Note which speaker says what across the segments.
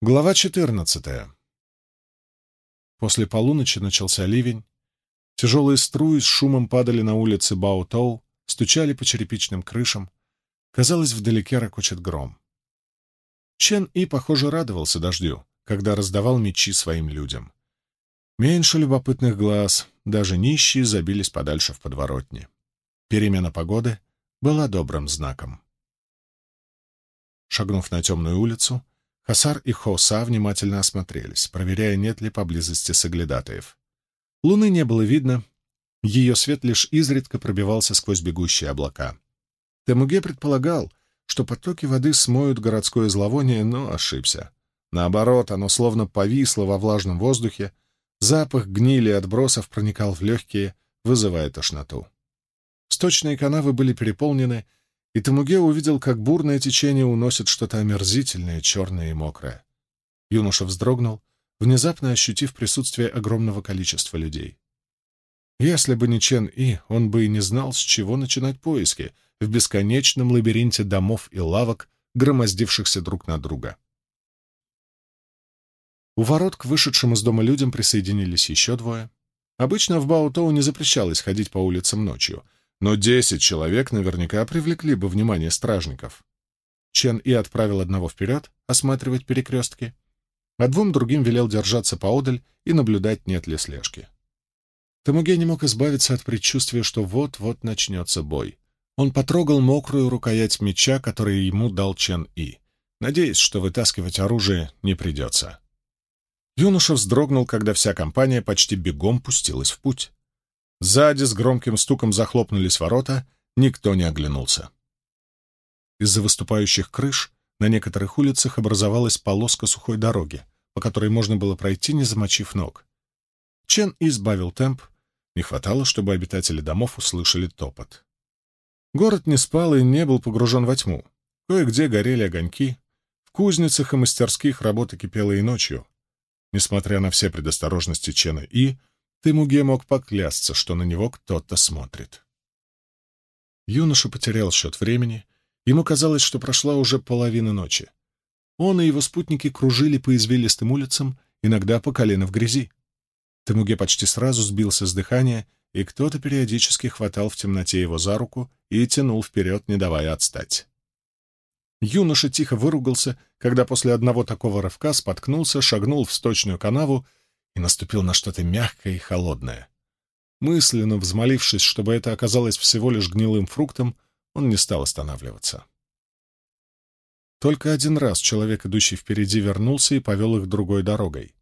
Speaker 1: Глава 14. После полуночи начался ливень. Тяжелые струи с шумом падали на улицы Баутоу, стучали по черепичным крышам. Казалось, вдалеке ракочет гром. Чен И, похоже, радовался дождю, когда раздавал мечи своим людям. Меньше любопытных глаз, даже нищие забились подальше в подворотне. Перемена погоды была добрым знаком. Шагнув на темную улицу, Хасар и Хоса внимательно осмотрелись, проверяя, нет ли поблизости соглядатаев. Луны не было видно, ее свет лишь изредка пробивался сквозь бегущие облака. Темуге предполагал, что потоки воды смоют городское зловоние, но ошибся. Наоборот, оно словно повисло во влажном воздухе, запах гнили отбросов проникал в легкие, вызывая тошноту. Сточные канавы были переполнены, и Тамуге увидел, как бурное течение уносит что-то омерзительное, черное и мокрое. Юноша вздрогнул, внезапно ощутив присутствие огромного количества людей. Если бы не Чен И, он бы и не знал, с чего начинать поиски в бесконечном лабиринте домов и лавок, громоздившихся друг на друга. У ворот к вышедшим из дома людям присоединились еще двое. Обычно в Баутоу не запрещалось ходить по улицам ночью — но десять человек наверняка привлекли бы внимание стражников. Чен И отправил одного вперед осматривать перекрестки, а двум другим велел держаться поодаль и наблюдать, нет ли слежки. Тамуге не мог избавиться от предчувствия, что вот-вот начнется бой. Он потрогал мокрую рукоять меча, который ему дал Чен И, надеясь, что вытаскивать оружие не придется. Юноша вздрогнул, когда вся компания почти бегом пустилась в путь. Сзади с громким стуком захлопнулись ворота, никто не оглянулся. Из-за выступающих крыш на некоторых улицах образовалась полоска сухой дороги, по которой можно было пройти, не замочив ног. Чен избавил темп, не хватало, чтобы обитатели домов услышали топот. Город не спал и не был погружен во тьму. Кое-где горели огоньки, в кузницах и мастерских работа кипела и ночью. Несмотря на все предосторожности Чена И, Тымуге мог поклясться, что на него кто-то смотрит. Юноша потерял счет времени. Ему казалось, что прошла уже половина ночи. Он и его спутники кружили по извилистым улицам, иногда по колено в грязи. Тымуге почти сразу сбился с дыхания, и кто-то периодически хватал в темноте его за руку и тянул вперед, не давая отстать. Юноша тихо выругался, когда после одного такого рывка споткнулся, шагнул в сточную канаву и наступил на что-то мягкое и холодное. Мысленно взмолившись, чтобы это оказалось всего лишь гнилым фруктом, он не стал останавливаться. Только один раз человек, идущий впереди, вернулся и повел их другой дорогой.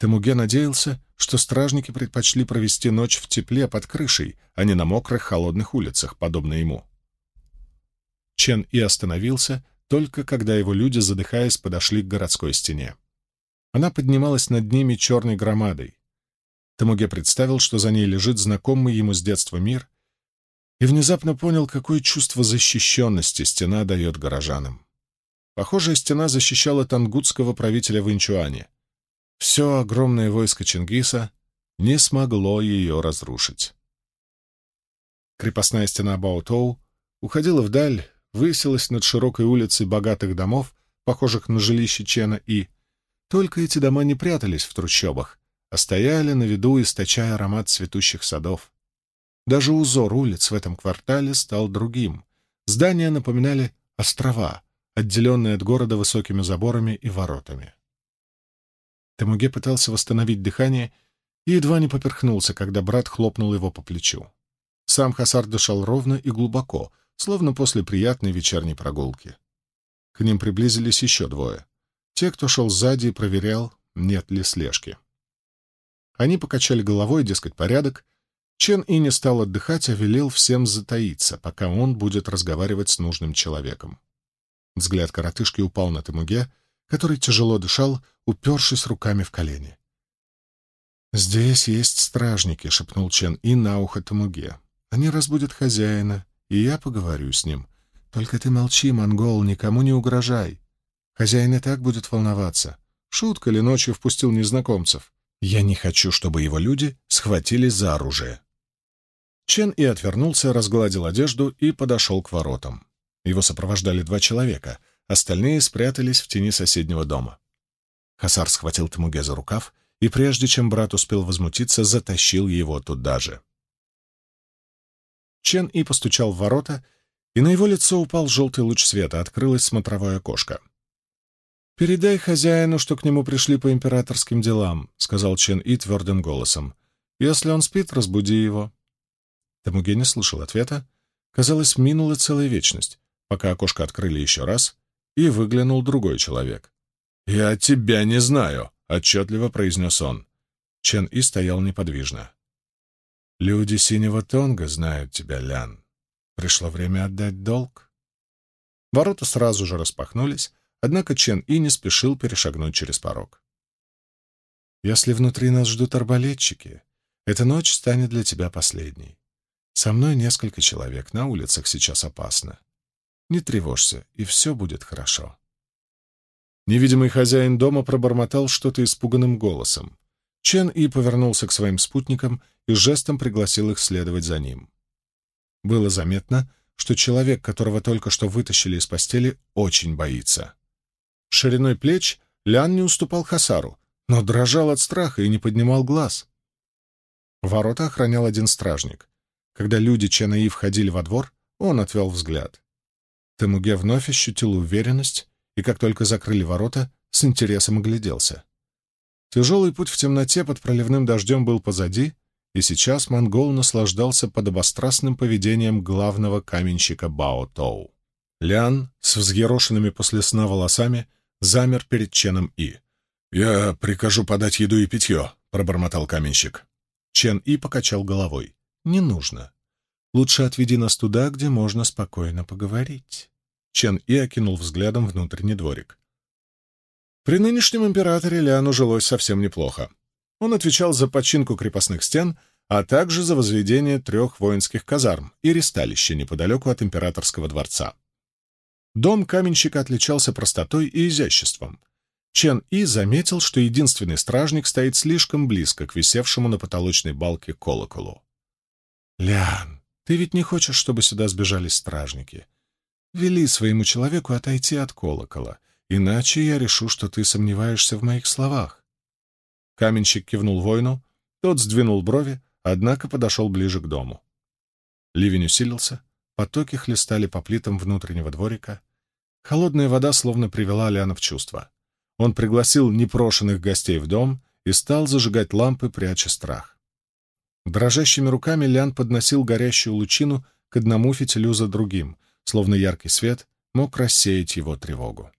Speaker 1: Темуге надеялся, что стражники предпочли провести ночь в тепле под крышей, а не на мокрых холодных улицах, подобно ему. Чен и остановился, только когда его люди, задыхаясь, подошли к городской стене. Она поднималась над ними черной громадой. Тамуге представил, что за ней лежит знакомый ему с детства мир, и внезапно понял, какое чувство защищенности стена дает горожанам. Похожая стена защищала тангутского правителя в Инчуане. Все огромное войско Чингиса не смогло ее разрушить. Крепостная стена Баотоу уходила вдаль, высилась над широкой улицей богатых домов, похожих на жилище Чена И, только эти дома не прятались в трущобах, а стояли на виду, источая аромат цветущих садов. Даже узор улиц в этом квартале стал другим. Здания напоминали острова, отделенные от города высокими заборами и воротами. Тамуге пытался восстановить дыхание и едва не поперхнулся, когда брат хлопнул его по плечу. Сам Хасар дышал ровно и глубоко, словно после приятной вечерней прогулки. К ним приблизились еще двое те, кто шел сзади проверял, нет ли слежки. Они покачали головой, дескать, порядок. Чен и не стал отдыхать, а велел всем затаиться, пока он будет разговаривать с нужным человеком. Взгляд коротышки упал на Тамуге, который тяжело дышал, упершись руками в колени. «Здесь есть стражники», — шепнул Чен И на ухо Тамуге. «Они разбудят хозяина, и я поговорю с ним. Только ты молчи, монгол, никому не угрожай. Хозяин и так будет волноваться. Шутка ли ночью впустил незнакомцев? Я не хочу, чтобы его люди схватились за оружие. Чен и отвернулся, разгладил одежду и подошел к воротам. Его сопровождали два человека, остальные спрятались в тени соседнего дома. Хасар схватил Тамуге за рукав и, прежде чем брат успел возмутиться, затащил его туда же. Чен И постучал в ворота, и на его лицо упал желтый луч света, открылось смотровое окошко. «Передай хозяину, что к нему пришли по императорским делам», — сказал Чен И твердым голосом. «Если он спит, разбуди его». Тамуге не слышал ответа. Казалось, минула целая вечность, пока окошко открыли еще раз, и выглянул другой человек. «Я тебя не знаю», — отчетливо произнес он. Чен И стоял неподвижно. «Люди Синего Тонга знают тебя, Лян. Пришло время отдать долг». Ворота сразу же распахнулись, однако Чен И не спешил перешагнуть через порог. «Если внутри нас ждут арбалетчики, эта ночь станет для тебя последней. Со мной несколько человек, на улицах сейчас опасно. Не тревожься, и все будет хорошо». Невидимый хозяин дома пробормотал что-то испуганным голосом. Чен И повернулся к своим спутникам и жестом пригласил их следовать за ним. Было заметно, что человек, которого только что вытащили из постели, очень боится. Шириной плеч Лян не уступал Хасару, но дрожал от страха и не поднимал глаз. Ворота охранял один стражник. Когда люди Чена входили во двор, он отвел взгляд. Темуге вновь ощутил уверенность и, как только закрыли ворота, с интересом огляделся. Тяжелый путь в темноте под проливным дождем был позади, и сейчас монгол наслаждался подобострастным поведением главного каменщика Бао Тоу. Лян с взъерошенными после сна волосами замер перед Ченом И. «Я прикажу подать еду и питье», — пробормотал каменщик. Чен И покачал головой. «Не нужно. Лучше отведи нас туда, где можно спокойно поговорить». Чен И окинул взглядом внутренний дворик. При нынешнем императоре Ляну жилось совсем неплохо. Он отвечал за починку крепостных стен, а также за возведение трех воинских казарм и ресталища неподалеку от императорского дворца. Дом каменщика отличался простотой и изяществом. Чен И заметил, что единственный стражник стоит слишком близко к висевшему на потолочной балке колоколу. «Лян, ты ведь не хочешь, чтобы сюда сбежались стражники? Вели своему человеку отойти от колокола, иначе я решу, что ты сомневаешься в моих словах». Каменщик кивнул воину, тот сдвинул брови, однако подошел ближе к дому. Ливень усилился, потоки хлестали по плитам внутреннего дворика. Холодная вода словно привела Ляна в чувство. Он пригласил непрошенных гостей в дом и стал зажигать лампы, пряча страх. Дрожащими руками Лян подносил горящую лучину к одному фитилю за другим, словно яркий свет мог рассеять его тревогу.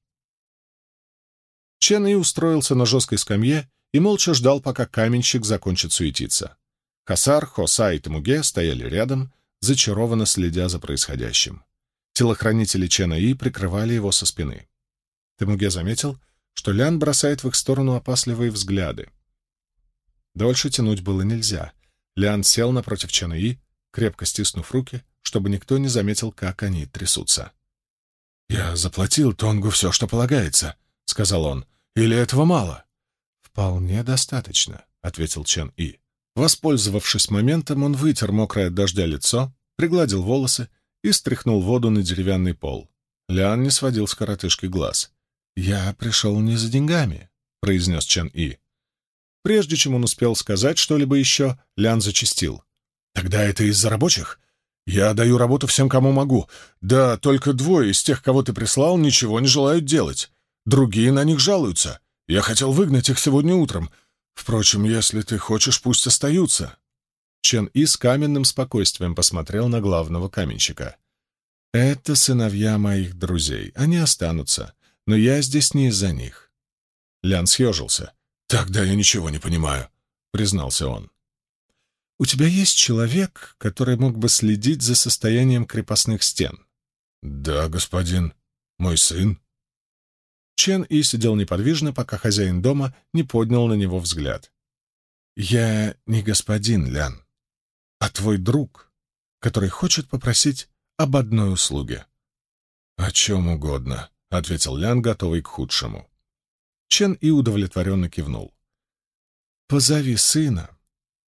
Speaker 1: Чен И устроился на жесткой скамье и молча ждал, пока каменщик закончит суетиться. Хасар, Хоса и Тамуге стояли рядом, зачарованно следя за происходящим. Телохранители Чена И прикрывали его со спины. Тамуге заметил, что Лян бросает в их сторону опасливые взгляды. Дольше тянуть было нельзя. Лян сел напротив Чена И, крепко стиснув руки, чтобы никто не заметил, как они трясутся. «Я заплатил Тонгу все, что полагается», — сказал он. «Или этого мало?» «Вполне достаточно», — ответил Чен И. Воспользовавшись моментом, он вытер мокрое от дождя лицо, пригладил волосы и стряхнул воду на деревянный пол. Лян не сводил с коротышки глаз. «Я пришел не за деньгами», — произнес Чен И. Прежде чем он успел сказать что-либо еще, Лян зачистил. «Тогда это из-за рабочих? Я даю работу всем, кому могу. Да, только двое из тех, кого ты прислал, ничего не желают делать. Другие на них жалуются. Я хотел выгнать их сегодня утром. Впрочем, если ты хочешь, пусть остаются». Чен И с каменным спокойствием посмотрел на главного каменщика. «Это сыновья моих друзей. Они останутся. Но я здесь не из-за них». Лян съежился. «Тогда я ничего не понимаю», — признался он. «У тебя есть человек, который мог бы следить за состоянием крепостных стен?» «Да, господин. Мой сын». Чен И сидел неподвижно, пока хозяин дома не поднял на него взгляд. «Я не господин Лян, а твой друг, который хочет попросить об одной услуге». «О чем угодно», — ответил Лян, готовый к худшему. Чен И удовлетворенно кивнул. «Позови сына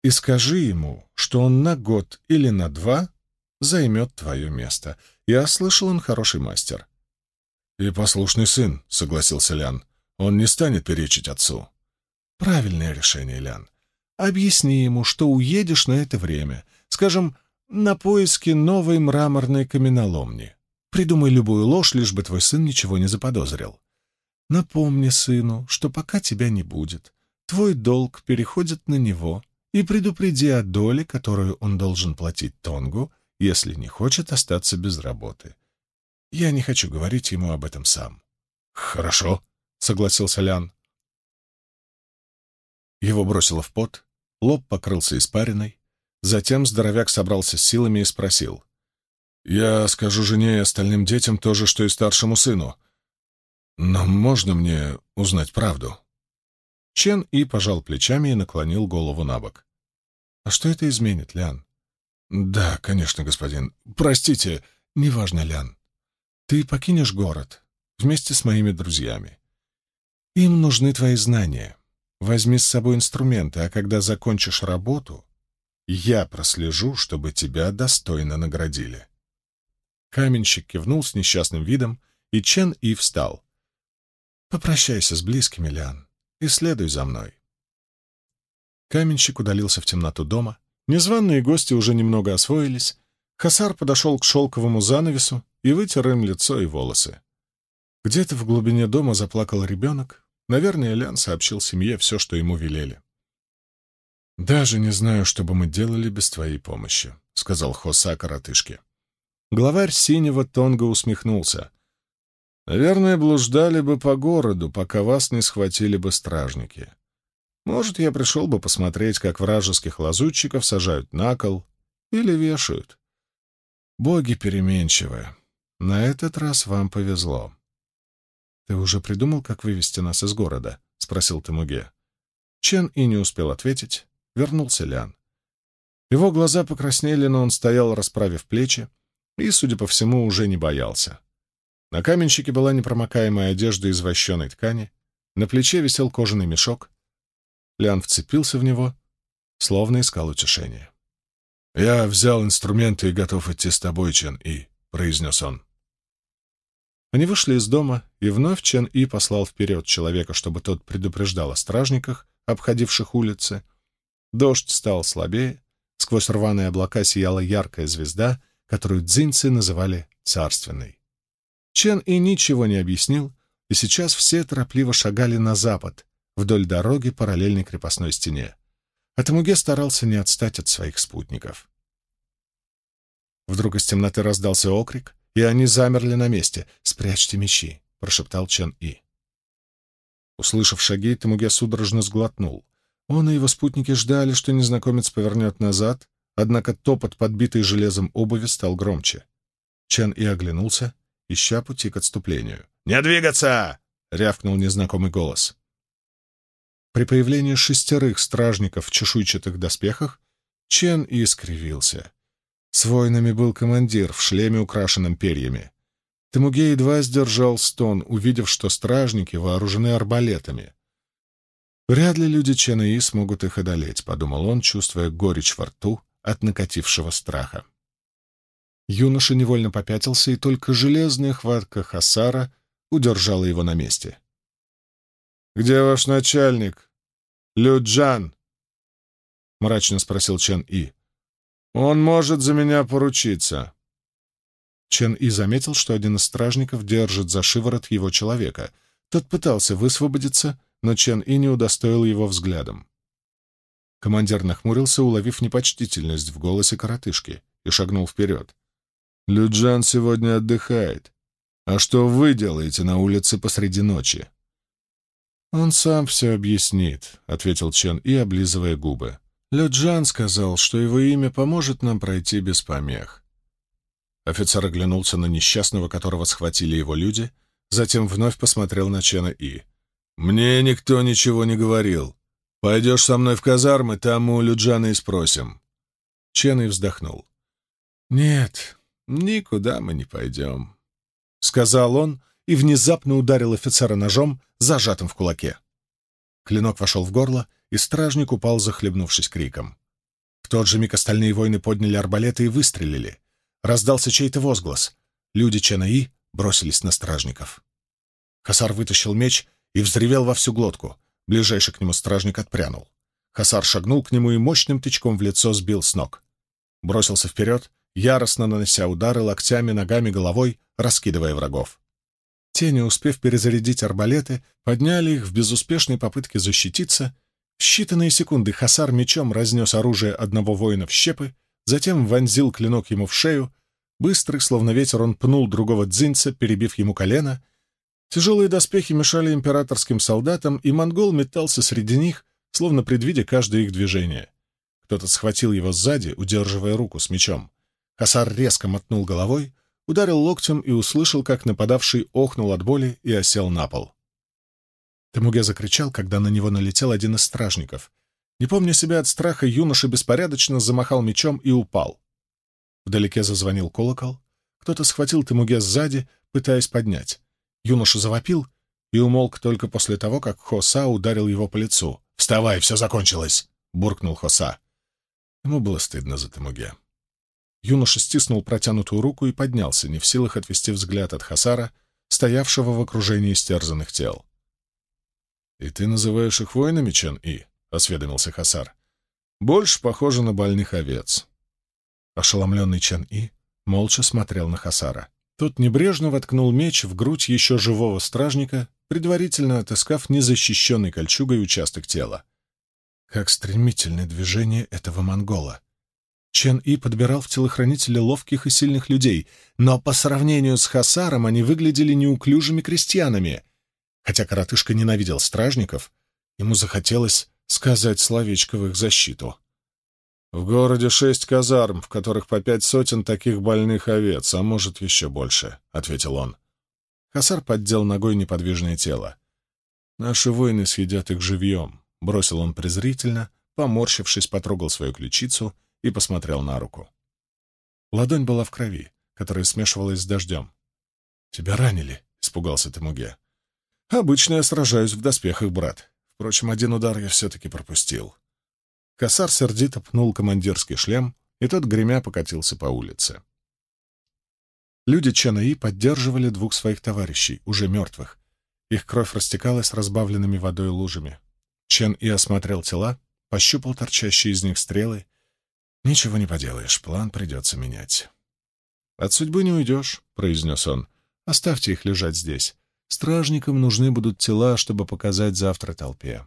Speaker 1: и скажи ему, что он на год или на два займет твое место. Я слышал, он хороший мастер. «И послушный сын», — согласился Лян. Он не станет перечить отцу.
Speaker 2: Правильное решение, Лян. Объясни ему, что уедешь на это время, скажем, на поиски новой мраморной каменоломни. Придумай любую ложь, лишь бы твой сын ничего не заподозрил. Напомни сыну, что пока тебя не будет, твой долг переходит на него, и предупреди о доле, которую он должен платить Тонгу, если не хочет остаться без работы. Я не хочу говорить ему об этом сам.
Speaker 1: «Хорошо», — согласился Лян.
Speaker 2: Его бросило в пот, лоб покрылся испариной. Затем здоровяк собрался с силами и спросил.
Speaker 1: «Я скажу жене и остальным детям то же, что и старшему сыну. Но можно мне узнать правду?»
Speaker 2: Чен И пожал плечами и наклонил голову на бок. «А что это изменит, Лян?»
Speaker 1: «Да, конечно, господин. Простите,
Speaker 2: неважно, Лян. Ты покинешь город вместе с моими друзьями. Им нужны твои знания. Возьми с собой инструменты, а когда закончишь работу, я прослежу, чтобы тебя достойно наградили. Каменщик кивнул с несчастным видом, и Чен И встал. «Попрощайся с близкими, Лян, и следуй за мной». Каменщик удалился в темноту дома. Незваные гости уже немного освоились. Хасар подошел к шелковому занавесу и вытер им лицо и волосы. Где-то в глубине дома заплакал ребенок, Наверное, Лян сообщил семье все, что ему велели. «Даже не знаю, что бы мы делали без твоей помощи», — сказал Хоса коротышке. Главарь синего Тонга усмехнулся. «Наверное, блуждали бы по городу, пока вас не схватили бы стражники. Может, я пришел бы посмотреть, как вражеских лазутчиков сажают на кол или вешают. Боги переменчивы. На этот раз вам повезло. «Ты уже придумал, как вывести нас из города?» — спросил Тамуге. Чен и не успел ответить. Вернулся Лян. Его глаза покраснели, но он стоял, расправив плечи, и, судя по всему, уже не боялся. На каменщике была непромокаемая одежда из вощеной ткани, на плече висел кожаный мешок. Лян вцепился в него, словно искал утешения.
Speaker 1: «Я взял инструменты и готов идти с тобой, Чен И», — произнес он.
Speaker 2: Они вышли из дома, и вновь Чен И послал вперед человека, чтобы тот предупреждал о стражниках, обходивших улицы. Дождь стал слабее, сквозь рваные облака сияла яркая звезда, которую дзинцы называли царственной. Чен И ничего не объяснил, и сейчас все торопливо шагали на запад, вдоль дороги, параллельной крепостной стене. А Тамуге старался не отстать от своих спутников. Вдруг из темноты раздался окрик, и они замерли на месте. «Спрячьте мечи», — прошептал Чен И. Услышав шаги, Тамуге судорожно сглотнул. Он и его спутники ждали, что незнакомец повернет назад, однако топот, подбитый железом обуви, стал громче. Чен И оглянулся, ища пути к отступлению.
Speaker 1: «Не двигаться!» — рявкнул незнакомый голос.
Speaker 2: При появлении шестерых стражников в чешуйчатых доспехах Чен И скривился. С воинами был командир в шлеме, украшенном перьями. Тамуге едва сдержал стон, увидев, что стражники вооружены арбалетами. «Вряд ли люди Ченаи смогут их одолеть», — подумал он, чувствуя горечь во рту от накатившего страха. Юноша невольно попятился, и только железная хватка Хасара удержала его на месте. «Где ваш начальник? Люджан?» — мрачно спросил Чен И. Он может за меня поручиться. Чен И заметил, что один из стражников держит за шиворот его человека. Тот пытался высвободиться, но Чен И не удостоил его взглядом. Командир нахмурился, уловив непочтительность в голосе коротышки, и шагнул вперед. «Люджан сегодня отдыхает. А что вы делаете на улице посреди ночи?» «Он сам все объяснит», — ответил Чен И, облизывая губы. Люджан сказал, что его имя поможет нам пройти без помех. Офицер оглянулся на несчастного, которого схватили его люди, затем вновь посмотрел на Чена И.
Speaker 1: «Мне никто ничего не говорил. Пойдешь со мной в казармы, там у Люджана и спросим».
Speaker 2: Чен И вздохнул. «Нет, никуда мы не пойдем», — сказал он и внезапно ударил офицера ножом, зажатым в кулаке. Клинок вошел в горло, и стражник упал, захлебнувшись криком. В тот же миг остальные воины подняли арбалеты и выстрелили. Раздался чей-то возглас. Люди Ченаи бросились на стражников. Хасар вытащил меч, и взревел во всю глотку. Ближайший к нему стражник отпрянул. Хасар шагнул к нему и мощным тычком в лицо сбил с ног. Бросился вперед, яростно нанося удары локтями, ногами, головой, раскидывая врагов. Те, не успев перезарядить арбалеты, подняли их в безуспешной попытке защититься. Считанные секунды Хасар мечом разнес оружие одного воина в щепы, затем вонзил клинок ему в шею. Быстрый, словно ветер, он пнул другого дзинца, перебив ему колено. Тяжелые доспехи мешали императорским солдатам, и монгол метался среди них, словно предвидя каждое их движение. Кто-то схватил его сзади, удерживая руку с мечом. Хасар резко мотнул головой, ударил локтем и услышал, как нападавший охнул от боли и осел на пол. Тамуге закричал, когда на него налетел один из стражников. Не помня себя от страха, юноша беспорядочно замахал мечом и упал. Вдалеке зазвонил колокол. Кто-то схватил Тамуге сзади, пытаясь поднять. Юноша завопил и умолк только после того, как Хоса ударил его по лицу. «Вставай, все закончилось!» — буркнул Хоса. Ему было стыдно за Тамуге. Юноша стиснул протянутую руку и поднялся, не в силах отвести взгляд от Хасара, стоявшего в окружении стерзанных тел. «И ты называешь их воинами, Чен-И?» — осведомился Хасар. «Больше похоже на больных овец». Ошеломленный Чен-И молча смотрел на Хасара. Тот небрежно воткнул меч в грудь еще живого стражника, предварительно отыскав незащищенный кольчугой участок тела. Как стремительное движение этого монгола! Чен И подбирал в телохранителя ловких и сильных людей, но по сравнению с Хасаром они выглядели неуклюжими крестьянами. Хотя коротышка ненавидел стражников, ему захотелось сказать словечко в их защиту. В городе шесть казарм, в которых по пять сотен таких больных овец, а может, еще больше, — ответил он. Хасар поддел ногой неподвижное тело. «Наши воины съедят их живьем», — бросил он презрительно, поморщившись, потрогал свою ключицу и посмотрел на руку. Ладонь была в крови, которая смешивалась с дождем. «Тебя ранили?» — испугался Темуге. «Обычно я сражаюсь в доспехах, брат. Впрочем, один удар я все-таки пропустил». Косар сердито пнул командирский шлем, и тот, гремя, покатился по улице. Люди Чанаи поддерживали двух своих товарищей, уже мертвых. Их кровь растекалась разбавленными водой лужами. Чен И осмотрел тела, пощупал торчащие из них стрелы. «Ничего не поделаешь, план придется менять». «От судьбы не уйдешь», — произнес он. «Оставьте их лежать здесь. Стражникам нужны будут тела, чтобы показать завтра толпе».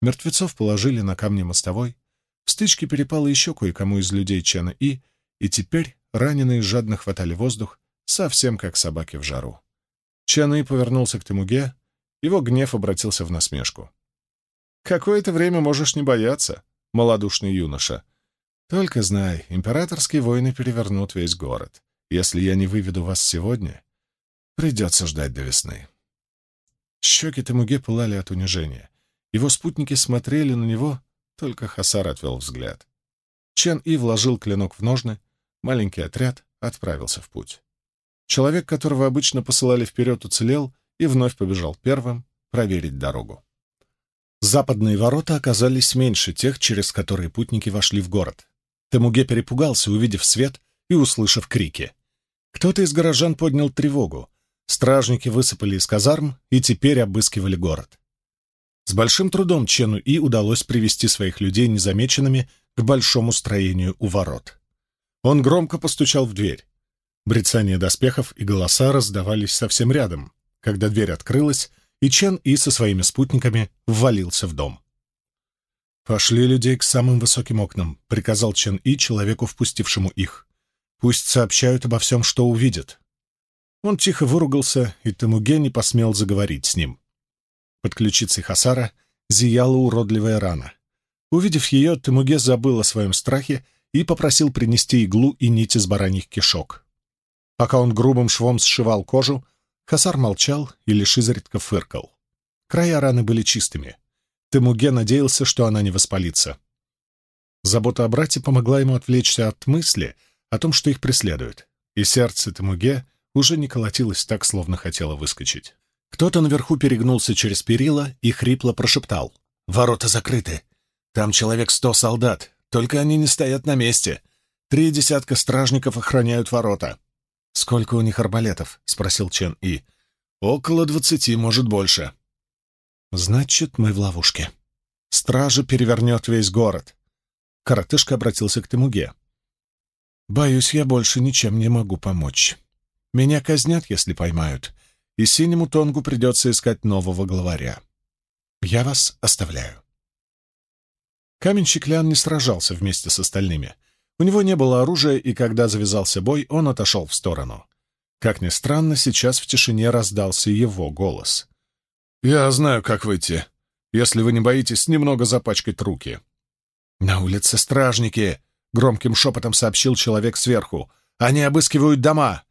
Speaker 2: Мертвецов положили на камни мостовой. В стычке перепало еще кое-кому из людей Чена И, и теперь раненые жадно хватали воздух, совсем как собаки в жару. Чен И повернулся к Темуге, его гнев обратился в насмешку. «Какое-то время можешь не бояться, малодушный юноша. Только знай, императорские войны перевернут весь город. Если я не выведу вас сегодня, придется ждать до весны». Щеки Темуге пылали от унижения. Его спутники смотрели на него, только Хасар отвел взгляд. Чен И вложил клинок в ножны, маленький отряд отправился в путь. Человек, которого обычно посылали вперед, уцелел и вновь побежал первым проверить дорогу. Западные ворота оказались меньше тех, через которые путники вошли в город. Темуге перепугался, увидев свет и услышав крики. Кто-то из горожан поднял тревогу. Стражники высыпали из казарм и теперь обыскивали город. С большим трудом Чену И удалось привести своих людей незамеченными к большому строению у ворот. Он громко постучал в дверь. Брецание доспехов и голоса раздавались совсем рядом, когда дверь открылась, и Чен И со своими спутниками ввалился в дом. «Пошли людей к самым высоким окнам», — приказал Чен И человеку, впустившему их. «Пусть сообщают обо всем, что увидят». Он тихо выругался, и Тамуге не посмел заговорить с ним. Под ключицей Хасара зияла уродливая рана. Увидев ее, Темуге забыл о своем страхе и попросил принести иглу и нить из бараньих кишок. Пока он грубым швом сшивал кожу, Хасар молчал и лишь изредка фыркал. Края раны были чистыми. Темуге надеялся, что она не воспалится. Забота о брате помогла ему отвлечься от мысли о том, что их преследуют, и сердце Темуге уже не колотилось так, словно хотело выскочить. Кто-то наверху перегнулся через перила и хрипло прошептал. «Ворота закрыты. Там человек сто солдат, только они не стоят на месте. Три десятка стражников охраняют ворота». «Сколько у них арбалетов?» — спросил Чен И.
Speaker 1: Около двадцати, может, больше.
Speaker 2: Значит, мы в ловушке. Стража перевернет весь город. Коротышка обратился к Темуге. Боюсь, я больше ничем не могу помочь. Меня казнят, если поймают, и синему тонгу придется искать нового главаря. Я вас оставляю. Каменщик Лян не сражался вместе с остальными. У него не было оружия, и когда завязался бой, он отошел в сторону. Как ни странно, сейчас в тишине раздался его голос.
Speaker 1: «Я знаю, как выйти, если вы не боитесь немного запачкать руки».
Speaker 2: «На улице стражники!» — громким шепотом сообщил человек сверху. «Они обыскивают дома!»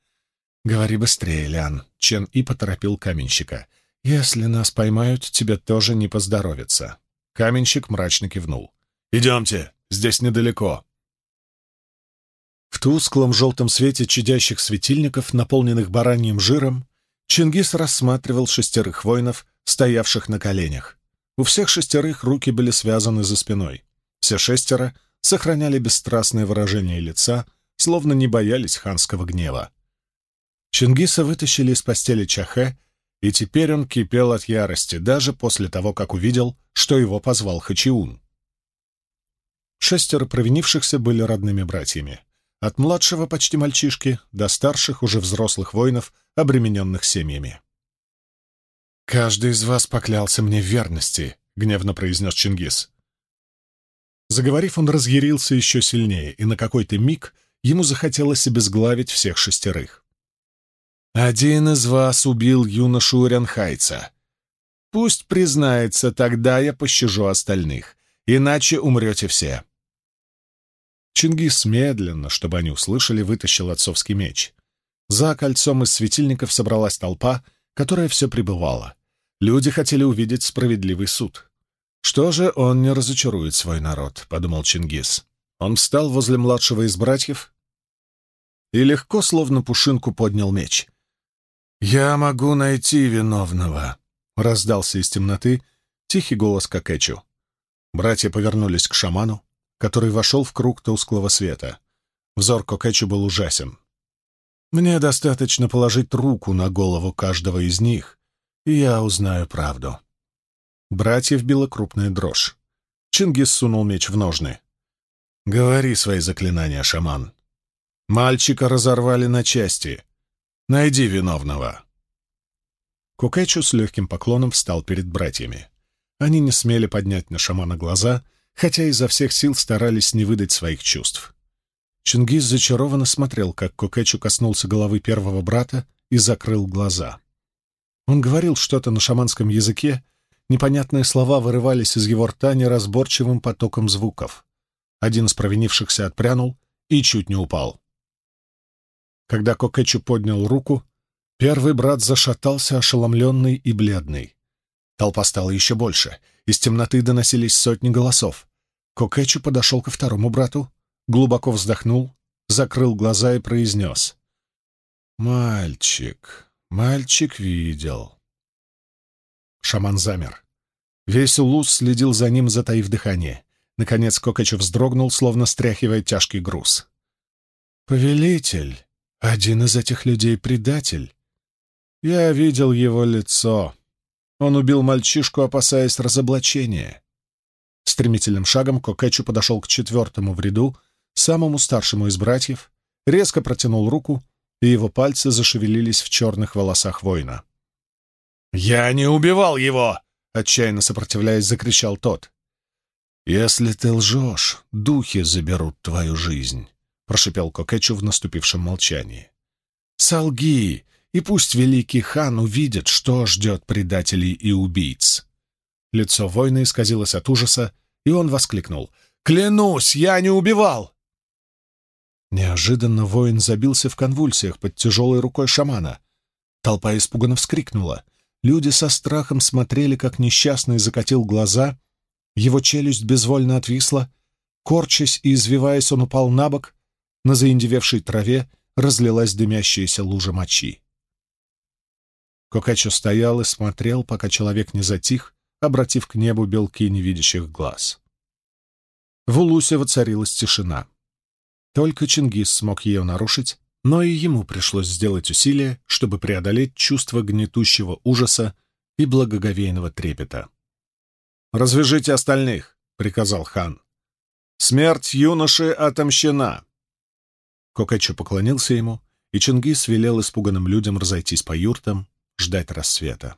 Speaker 2: «Говори быстрее, Лян!» — Чен И поторопил каменщика. «Если нас поймают, тебе тоже не поздоровится». Каменщик мрачно кивнул.
Speaker 1: «Идемте, здесь недалеко».
Speaker 2: В тусклом желтом свете чадящих светильников, наполненных бараньим жиром, Чингис рассматривал шестерых воинов, стоявших на коленях. У всех шестерых руки были связаны за спиной. Все шестеро сохраняли бесстрастное выражение лица, словно не боялись ханского гнева. Чингиса вытащили из постели Чахе, и теперь он кипел от ярости, даже после того, как увидел, что его позвал Хачиун. Шестеро провинившихся были родными братьями. От младшего почти мальчишки до старших уже взрослых воинов, обремененных семьями. «Каждый из вас поклялся мне в верности», — гневно произнес Чингис. Заговорив, он разъярился еще сильнее, и на какой-то миг ему захотелось обезглавить всех шестерых. «Один из вас убил юношу Урянхайца. Пусть признается, тогда я пощажу остальных, иначе умрете все. Чингис медленно, чтобы они услышали, вытащил отцовский меч. За кольцом из светильников собралась толпа, которая все пребывала. Люди хотели увидеть справедливый суд. «Что же он не разочарует свой народ?» — подумал Чингис. Он встал возле младшего из братьев и легко, словно пушинку, поднял меч. «Я могу найти виновного», — раздался из темноты тихий голос Какэчу. Братья повернулись к шаману, который вошел в круг тусклого света. Взор Кокэчу был ужасен. «Мне достаточно положить руку на голову каждого из них, и я узнаю правду». Братьев била крупная дрожь. Чингис сунул меч в ножны. «Говори свои заклинания, шаман. Мальчика разорвали на части. Найди виновного». Кукэчу с легким поклоном встал перед братьями. Они не смели поднять на шамана глаза — хотя изо всех сил старались не выдать своих чувств. Чингис зачарованно смотрел, как Кокэчу коснулся головы первого брата и закрыл глаза. Он говорил что-то на шаманском языке, непонятные слова вырывались из его рта неразборчивым потоком звуков. Один из провинившихся отпрянул и чуть не упал. Когда Кокэчу поднял руку, первый брат зашатался, ошеломленный и бледный. Толпа стала еще больше. Из темноты доносились сотни голосов. Кокэчу подошел ко второму брату, глубоко вздохнул, закрыл глаза и произнес. «Мальчик, мальчик видел». Шаман замер. Весь улус следил за ним, затаив дыхание. Наконец Кокэчу вздрогнул, словно стряхивая тяжкий груз. «Повелитель, один из этих людей предатель. Я видел его лицо. Он убил мальчишку, опасаясь разоблачения. Стремительным шагом Кокэчу подошел к четвертому в ряду, самому старшему из братьев, резко протянул руку, и его пальцы зашевелились в черных волосах воина. «Я не убивал его!» — отчаянно сопротивляясь, закричал тот. «Если ты лжешь, духи заберут твою жизнь», — прошипел Кокэчу в наступившем молчании. «Солги, и пусть великий хан увидит, что ждет предателей и убийц. Лицо воина исказилось от ужаса, и он воскликнул. «Клянусь, я не убивал!» Неожиданно воин забился в конвульсиях под тяжелой рукой шамана. Толпа испуганно вскрикнула. Люди со страхом смотрели, как несчастный закатил глаза, его челюсть безвольно отвисла, корчась и извиваясь, он упал на бок, на заиндевевшей траве разлилась дымящаяся лужа мочи. Кокачо стоял и смотрел, пока человек не затих, обратив к небу белки невидящих глаз. В Улусе воцарилась тишина. Только Чингис смог ее нарушить но и ему пришлось сделать усилие, чтобы преодолеть чувство гнетущего ужаса и благоговейного трепета.
Speaker 1: «Развяжите остальных», — приказал хан. «Смерть юноши отомщена».
Speaker 2: Кокачо поклонился ему, и Чингис велел испуганным людям разойтись по юртам, ждать рассвета.